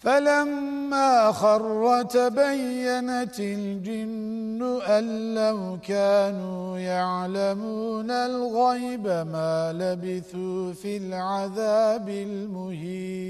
فَلَمَّا خَرَّ تَبَيَّنَتِ الْجِنُّ أَن لَّوْ كَانُوا يَعْلَمُونَ الْغَيْبَ مَا لَبِثُوا فِي الْعَذَابِ الْمُهِينِ.